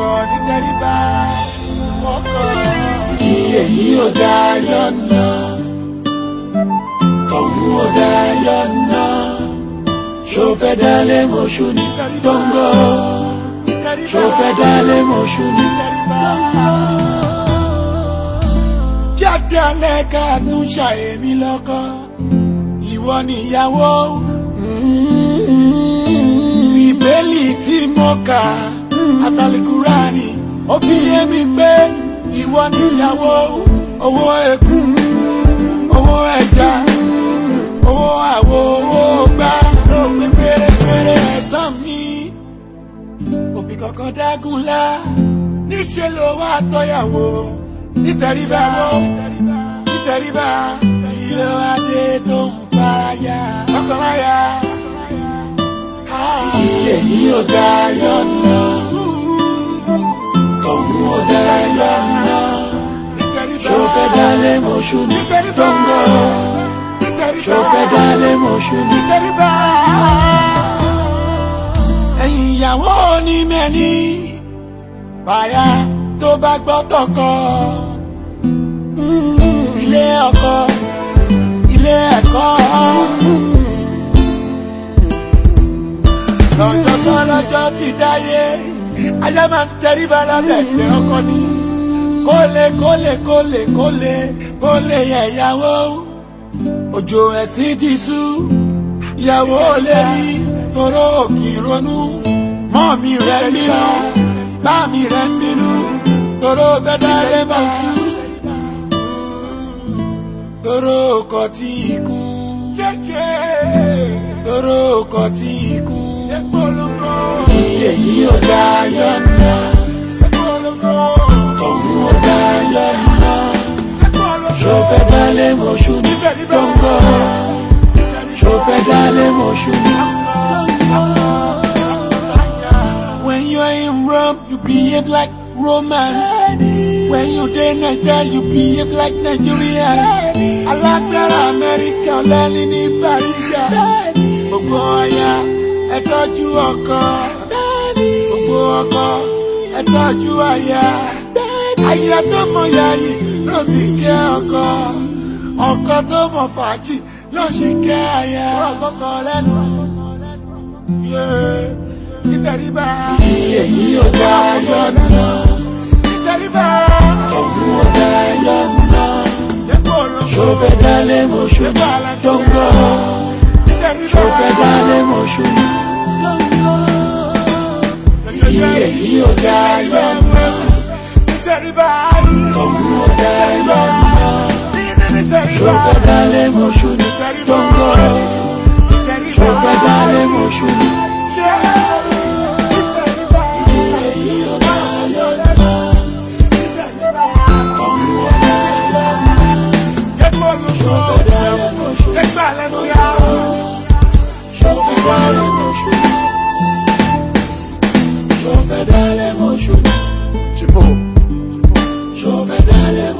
ọ̀rọ̀ dídẹ́rìbá mọ́kọ́. iye yìí ò dá yọ̀nà tọ̀hún ò dá yọ̀nà ṣó fẹ́ dálé mọ́ṣú ní gbọ̀ngàn ṣó fẹ́ dálé mọ́ṣú ní gbọ̀ngàn jáde alẹ́ ká tún ṣàyèmí lọ́kọ ìwọ níyàwó bíbélì tí mo kà á àtàlìkùránì ó fi yé mi pé ìwọ níyàwó owó ẹkú owó ẹja owó àwo owó gbá ló pé pérépéré ẹ̀gbọ́n mi òbí kankan dágúnlá níṣẹ́ ló wá tọ́yàwó nítẹríba nítẹríba ìlú adé tó ń paraya ọkọláya. ìyẹn ni yóò dá yọ̀nà. mọ̀ṣú ni dọ́ngọ́ ṣọ́fẹ́ dalẹ̀ mọ̀ṣú ni. ẹ̀yin ìyàwó ni mẹ́ni bàyà tó bá gbọ́ tọkọ mm-hmm. ilé ọkọ ilé ẹ̀kọ́. Mm-hmm. lọ́jọ́ sọ́lọ́jọ́ ti dáyé ayé máa ń tẹríba lábẹ́ ìgbẹ́ ọkọ ni kólé kólé kólé kólé kólé ẹ̀yàwó òjò ẹ̀sìn ti sú ìyàwó lè rí toró òkì ronú mọ́ mi rẹ̀ nínú bá mi rẹ̀ nínú toró bẹ́dá lè máa sú toró kọ́ tí ikú toró kọ́ tí ikú èyí ò dá yọ̀ǹda. behave like Roman. When you dey Niger, you behave like Nigerian. Alágbára Amẹ́ríkà ọ̀lẹ́ni ní Bàríjà. Gbogbo aya ẹ tọ́jú ọkọ. Gbogbo ọkọ ẹ tọ́jú aya. Aya tó mọ yàyí ló sì kẹ́ ọkọ. Ọkọ tó mọ fàájì ló sì kẹ́ aya. Ọkọ kọ lẹ́nu. Yeah ìtẹríba èyí ò dá yọ̀nà ìtẹríba òun ò dá yọ̀nà ṣọ́bẹ̀ dálé mọ̀ṣú tó ń lọ ṣọ́bẹ̀ dálé mọ̀ṣú èyí ò dá yọ̀nà òun ò dá yọ̀nà ṣọ́bẹ̀ dálé mọ̀ṣú tó ń lọ ṣọ́bẹ̀ dálé mọ̀ṣú.